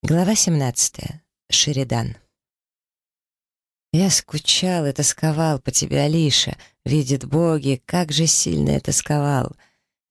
Глава 17. Шеридан. «Я скучал и тосковал по тебе, Алиша. Видит боги, как же сильно я тосковал.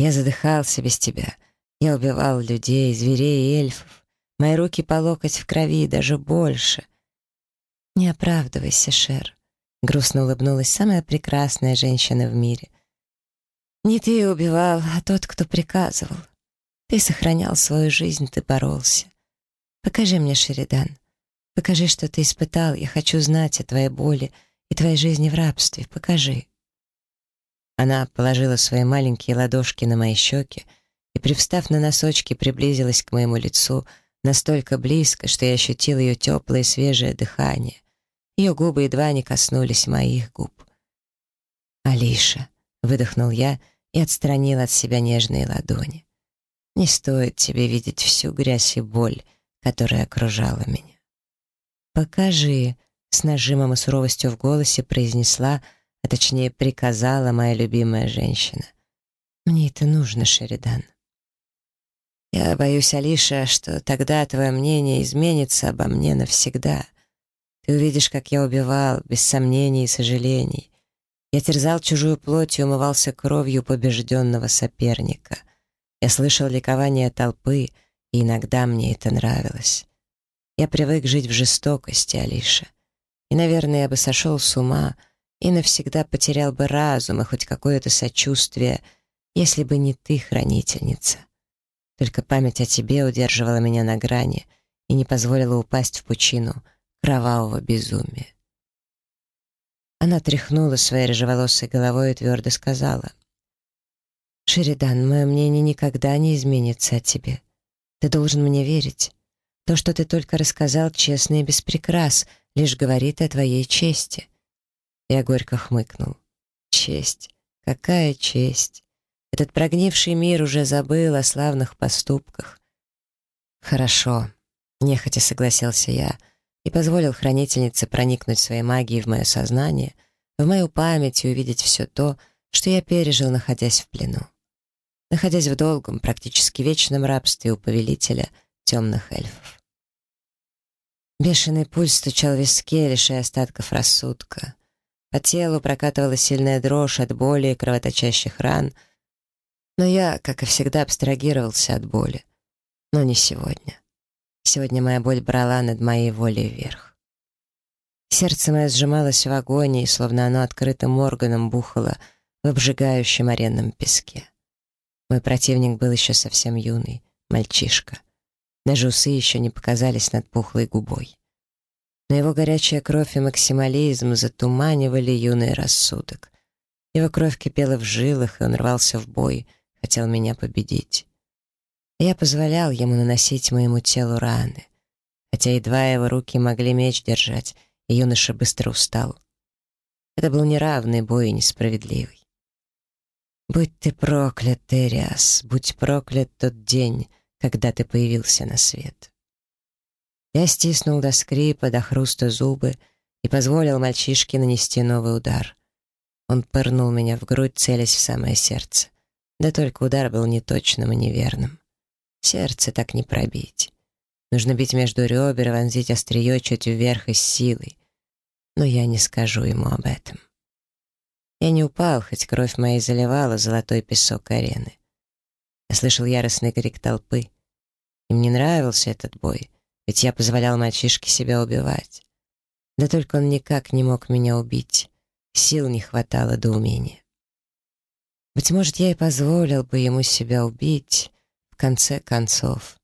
Я задыхался без тебя. Я убивал людей, зверей и эльфов. Мои руки по локоть в крови, даже больше. Не оправдывайся, Шер». Грустно улыбнулась самая прекрасная женщина в мире. «Не ты убивал, а тот, кто приказывал. Ты сохранял свою жизнь, ты боролся. Покажи мне Шеридан. Покажи, что ты испытал. Я хочу знать о твоей боли и твоей жизни в рабстве. Покажи». Она положила свои маленькие ладошки на мои щеки и, привстав на носочки, приблизилась к моему лицу настолько близко, что я ощутил ее теплое свежее дыхание. Ее губы едва не коснулись моих губ. «Алиша», — выдохнул я и отстранил от себя нежные ладони. «Не стоит тебе видеть всю грязь и боль, которая окружала меня. «Покажи», — с нажимом и суровостью в голосе произнесла, а точнее приказала моя любимая женщина. «Мне это нужно, Шеридан». «Я боюсь, Алиша, что тогда твое мнение изменится обо мне навсегда. Ты увидишь, как я убивал, без сомнений и сожалений. Я терзал чужую плоть и умывался кровью побежденного соперника. Я слышал ликование толпы — и иногда мне это нравилось. Я привык жить в жестокости, Алиша. И, наверное, я бы сошел с ума и навсегда потерял бы разум и хоть какое-то сочувствие, если бы не ты, хранительница. Только память о тебе удерживала меня на грани и не позволила упасть в пучину кровавого безумия. Она тряхнула своей рыжеволосой головой и твердо сказала. «Шеридан, мое мнение никогда не изменится о тебе. Ты должен мне верить. То, что ты только рассказал, честно и без прикрас, лишь говорит о твоей чести». Я горько хмыкнул. «Честь? Какая честь? Этот прогнивший мир уже забыл о славных поступках». «Хорошо», — нехотя согласился я и позволил хранительнице проникнуть своей магией в мое сознание, в мою память и увидеть все то, что я пережил, находясь в плену находясь в долгом, практически вечном рабстве у повелителя темных эльфов. Бешеный пульс стучал в виске, лишая остатков рассудка. По телу прокатывала сильная дрожь от боли и кровоточащих ран, но я, как и всегда, абстрагировался от боли. Но не сегодня. Сегодня моя боль брала над моей волей вверх. Сердце мое сжималось в агонии, словно оно открытым органом бухало в обжигающем аренном песке. Мой противник был еще совсем юный, мальчишка. Даже усы еще не показались над пухлой губой. Но его горячая кровь и максимализм затуманивали юный рассудок. Его кровь кипела в жилах, и он рвался в бой, хотел меня победить. Я позволял ему наносить моему телу раны. Хотя едва его руки могли меч держать, и юноша быстро устал. Это был неравный бой и несправедливый. Будь ты проклят, Эриас, будь проклят тот день, когда ты появился на свет. Я стиснул до скрипа, до хруста зубы и позволил мальчишке нанести новый удар. Он пырнул меня в грудь, целясь в самое сердце. Да только удар был неточным и неверным. Сердце так не пробить. Нужно бить между ребер, и вонзить острие чуть вверх и с силой. Но я не скажу ему об этом. Я не упал, хоть кровь моя заливала золотой песок арены. Я слышал яростный крик толпы. Им не нравился этот бой, ведь я позволял мальчишке себя убивать. Да только он никак не мог меня убить. Сил не хватало до умения. Быть может, я и позволил бы ему себя убить. В конце концов,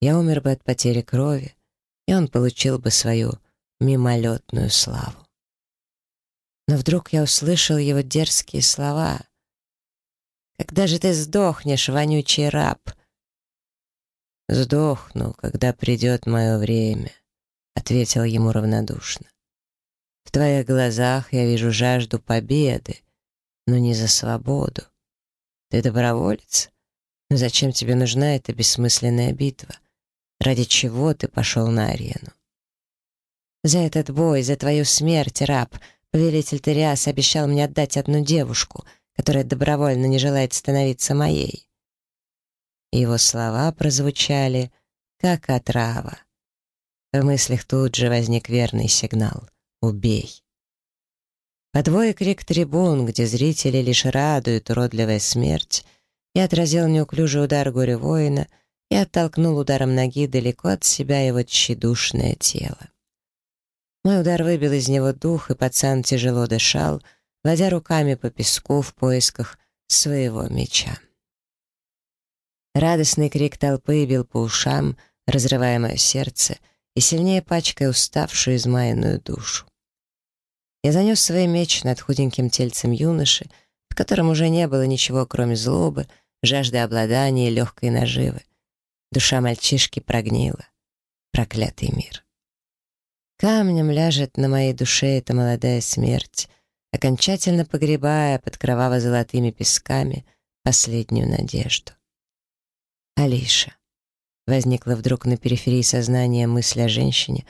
я умер бы от потери крови, и он получил бы свою мимолетную славу. Но вдруг я услышал его дерзкие слова. «Когда же ты сдохнешь, вонючий раб?» «Сдохну, когда придет мое время», — ответил ему равнодушно. «В твоих глазах я вижу жажду победы, но не за свободу. Ты доброволец? Но зачем тебе нужна эта бессмысленная битва? Ради чего ты пошел на арену?» «За этот бой, за твою смерть, раб!» Повелитель Териас обещал мне отдать одну девушку, которая добровольно не желает становиться моей. Его слова прозвучали, как отрава. В мыслях тут же возник верный сигнал «Убей». Подвое крик трибун, где зрители лишь радуют уродливая смерть, я отразил неуклюжий удар горе воина и оттолкнул ударом ноги далеко от себя его тщедушное тело. Мой удар выбил из него дух, и пацан тяжело дышал, водя руками по песку в поисках своего меча. Радостный крик толпы бил по ушам, разрывая мое сердце и сильнее пачкая уставшую измаянную душу. Я занес свой меч над худеньким тельцем юноши, в котором уже не было ничего, кроме злобы, жажды обладания и легкой наживы. Душа мальчишки прогнила. Проклятый мир. Камнем ляжет на моей душе эта молодая смерть, окончательно погребая под кроваво-золотыми песками последнюю надежду. Алиша. Возникла вдруг на периферии сознания мысль о женщине,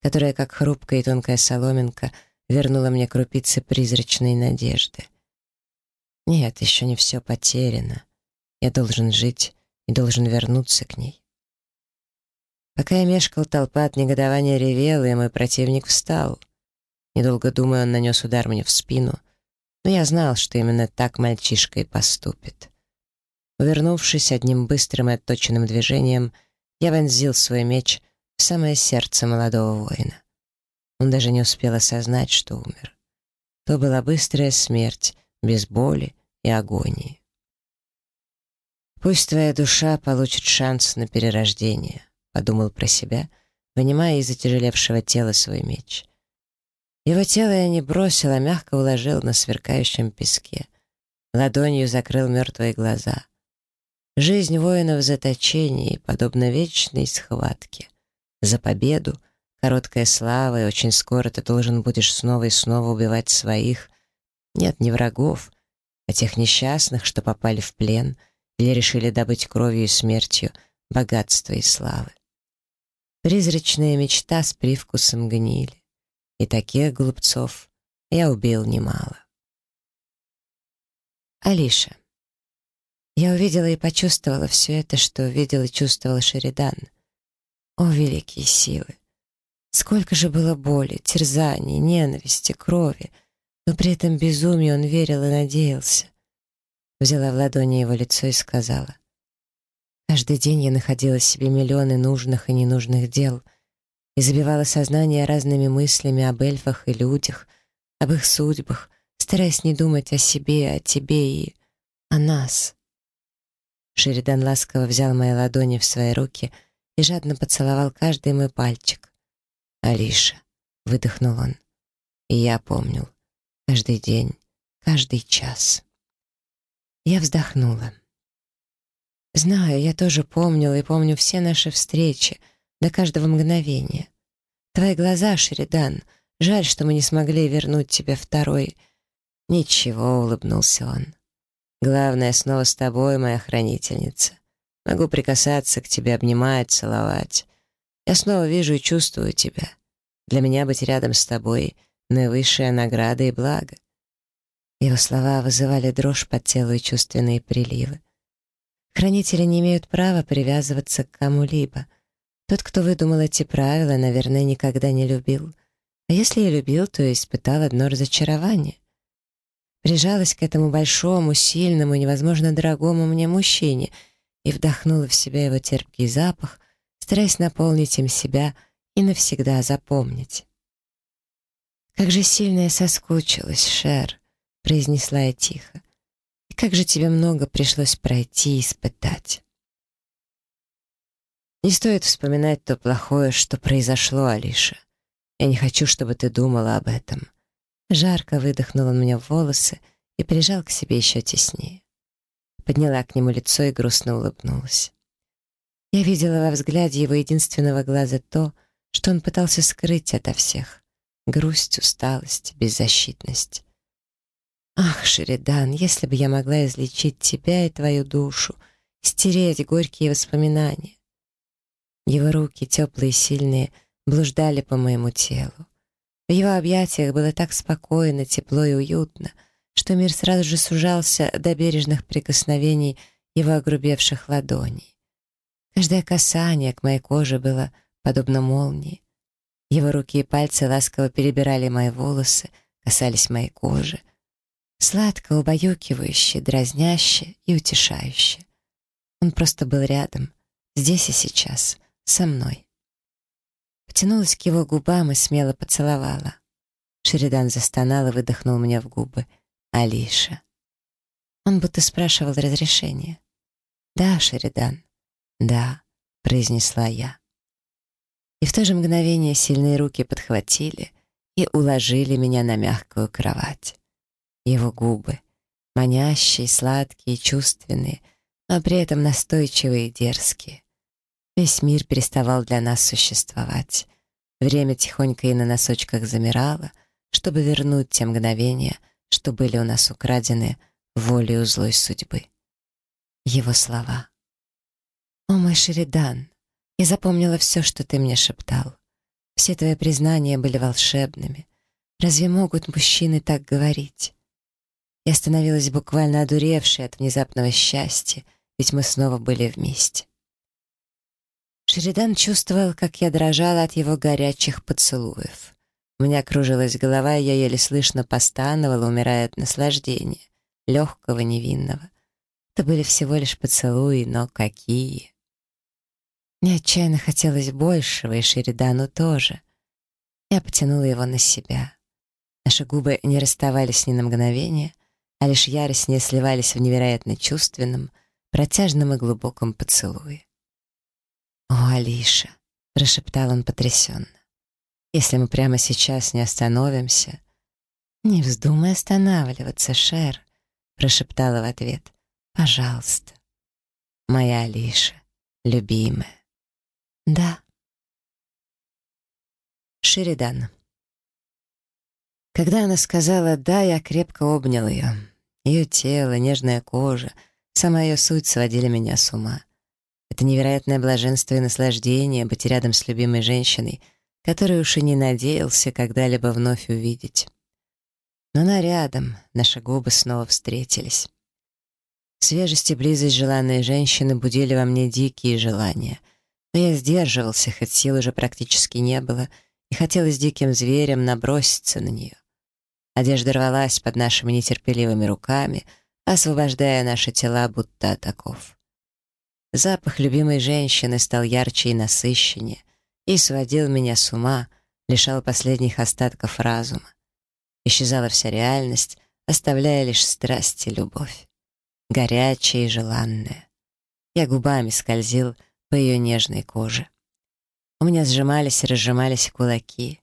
которая, как хрупкая и тонкая соломинка, вернула мне крупицы призрачной надежды. Нет, еще не все потеряно. Я должен жить и должен вернуться к ней. Пока я мешкал, толпа от негодования ревела, и мой противник встал. Недолго думая, он нанес удар мне в спину, но я знал, что именно так мальчишка и поступит. Увернувшись одним быстрым и отточенным движением, я вонзил свой меч в самое сердце молодого воина. Он даже не успел осознать, что умер. То была быстрая смерть, без боли и агонии. Пусть твоя душа получит шанс на перерождение подумал про себя, вынимая из отяжелевшего тела свой меч. Его тело я не бросил, а мягко уложил на сверкающем песке. Ладонью закрыл мертвые глаза. Жизнь воина в заточении, подобно вечной схватке. За победу, короткая слава, и очень скоро ты должен будешь снова и снова убивать своих. Нет, не врагов, а тех несчастных, что попали в плен или решили добыть кровью и смертью богатство и славы. Призрачная мечта с привкусом гнили. И таких глупцов я убил немало. Алиша. Я увидела и почувствовала все это, что видел и чувствовал Шеридан. О, великие силы! Сколько же было боли, терзаний, ненависти, крови, но при этом безумии он верил и надеялся. Взяла в ладони его лицо и сказала. Каждый день я находила себе миллионы нужных и ненужных дел и забивала сознание разными мыслями об эльфах и людях, об их судьбах, стараясь не думать о себе, о тебе и о нас. Шеридан ласково взял мои ладони в свои руки и жадно поцеловал каждый мой пальчик. «Алиша», — выдохнул он, — и я помнил. Каждый день, каждый час. Я вздохнула. Знаю, я тоже помнил и помню все наши встречи, до каждого мгновения. Твои глаза, Шеридан, жаль, что мы не смогли вернуть тебе второй. Ничего, улыбнулся он. Главное, снова с тобой, моя хранительница. Могу прикасаться к тебе, обнимать, целовать. Я снова вижу и чувствую тебя. Для меня быть рядом с тобой — наивысшая награда и благо. Его слова вызывали дрожь под тело и чувственные приливы. Хранители не имеют права привязываться к кому-либо. Тот, кто выдумал эти правила, наверное, никогда не любил. А если и любил, то испытал одно разочарование. Прижалась к этому большому, сильному, невозможно дорогому мне мужчине и вдохнула в себя его терпкий запах, стараясь наполнить им себя и навсегда запомнить. «Как же сильно я соскучилась, Шер!» — произнесла я тихо. И как же тебе много пришлось пройти и испытать. Не стоит вспоминать то плохое, что произошло, Алиша. Я не хочу, чтобы ты думала об этом. Жарко выдохнул он мне в волосы и прижал к себе еще теснее. Подняла к нему лицо и грустно улыбнулась. Я видела во взгляде его единственного глаза то, что он пытался скрыть ото всех. Грусть, усталость, беззащитность. Ах, Шеридан, если бы я могла излечить тебя и твою душу, стереть горькие воспоминания. Его руки, теплые и сильные, блуждали по моему телу. В его объятиях было так спокойно, тепло и уютно, что мир сразу же сужался до бережных прикосновений его огрубевших ладоней. Каждое касание к моей коже было подобно молнии. Его руки и пальцы ласково перебирали мои волосы, касались моей кожи — сладко убаюкивающе, дразняще и утешающе. Он просто был рядом, здесь и сейчас, со мной. Потянулась к его губам и смело поцеловала. Шеридан застонал и выдохнул мне в губы. «Алиша». Он будто спрашивал разрешения. «Да, Шеридан». «Да», — произнесла я. И в то же мгновение сильные руки подхватили и уложили меня на мягкую кровать его губы, манящие, сладкие, чувственные, но при этом настойчивые и дерзкие. Весь мир переставал для нас существовать. Время тихонько и на носочках замирало, чтобы вернуть те мгновения, что были у нас украдены волею злой судьбы. Его слова. «О мой Шеридан, я запомнила все, что ты мне шептал. Все твои признания были волшебными. Разве могут мужчины так говорить? Я становилась буквально одуревшей от внезапного счастья, ведь мы снова были вместе. Шеридан чувствовал, как я дрожала от его горячих поцелуев. У меня кружилась голова, и я еле слышно постановала, умирая от наслаждения, легкого, невинного. Это были всего лишь поцелуи, но какие! Мне отчаянно хотелось большего, и Шеридану тоже. Я потянула его на себя. Наши губы не расставались ни на мгновение, а лишь яростнее сливались в невероятно чувственном, протяжном и глубоком поцелуе. «О, Алиша!» — прошептал он потрясенно. «Если мы прямо сейчас не остановимся...» «Не вздумай останавливаться, Шер!» — прошептала в ответ. «Пожалуйста!» «Моя Алиша, любимая!» «Да!» Шеридан. Когда она сказала «да», я крепко обнял ее. Ее тело, нежная кожа, сама ее суть сводили меня с ума. Это невероятное блаженство и наслаждение быть рядом с любимой женщиной, которую уж и не надеялся когда-либо вновь увидеть. Но она рядом, наши губы снова встретились. Свежесть и близость желанной женщины будили во мне дикие желания. Но я сдерживался, хоть сил уже практически не было, и хотелось диким зверем наброситься на нее. Одежда рвалась под нашими нетерпеливыми руками, освобождая наши тела будто от оков. Запах любимой женщины стал ярче и насыщеннее и сводил меня с ума, лишал последних остатков разума. Исчезала вся реальность, оставляя лишь страсть и любовь. Горячая и желанная. Я губами скользил по ее нежной коже. У меня сжимались и разжимались кулаки.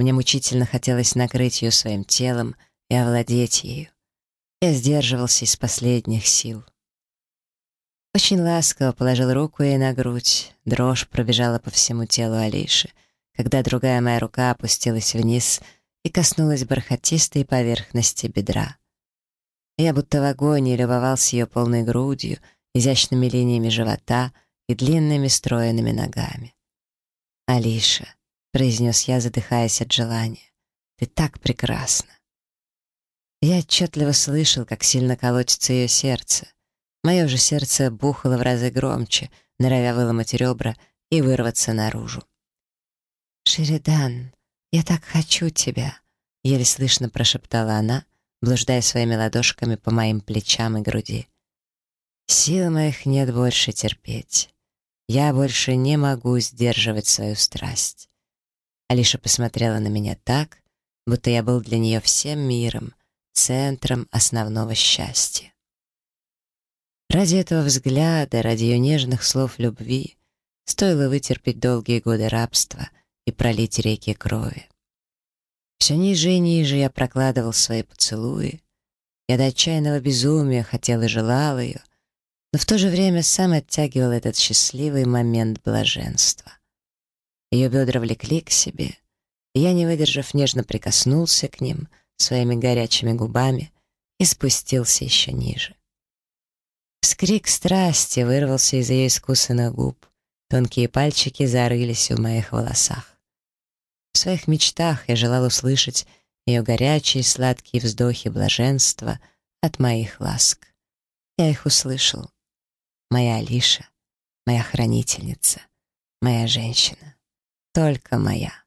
Мне мучительно хотелось накрыть ее своим телом и овладеть ею. Я сдерживался из последних сил. Очень ласково положил руку ей на грудь. Дрожь пробежала по всему телу Алиши, когда другая моя рука опустилась вниз и коснулась бархатистой поверхности бедра. Я будто в агонии любовался ее полной грудью, изящными линиями живота и длинными стройными ногами. Алиша — произнес я, задыхаясь от желания. «Ты так прекрасна!» Я отчетливо слышал, как сильно колотится ее сердце. Мое же сердце бухало в разы громче, норовя выломать ребра и вырваться наружу. «Шеридан, я так хочу тебя!» — еле слышно прошептала она, блуждая своими ладошками по моим плечам и груди. «Сил моих нет больше терпеть. Я больше не могу сдерживать свою страсть. Алиша посмотрела на меня так, будто я был для нее всем миром, центром основного счастья. Ради этого взгляда, ради ее нежных слов любви стоило вытерпеть долгие годы рабства и пролить реки крови. Все ниже и ниже я прокладывал свои поцелуи. Я до отчаянного безумия хотел и желал ее, но в то же время сам оттягивал этот счастливый момент блаженства. Ее бедра влекли к себе. Я, не выдержав, нежно прикоснулся к ним своими горячими губами и спустился еще ниже. Скрик страсти вырвался из ее искусанных губ. Тонкие пальчики зарылись в моих волосах. В своих мечтах я желал услышать ее горячие сладкие вздохи блаженства от моих ласк. Я их услышал. Моя Алиша, моя хранительница, моя женщина только моя.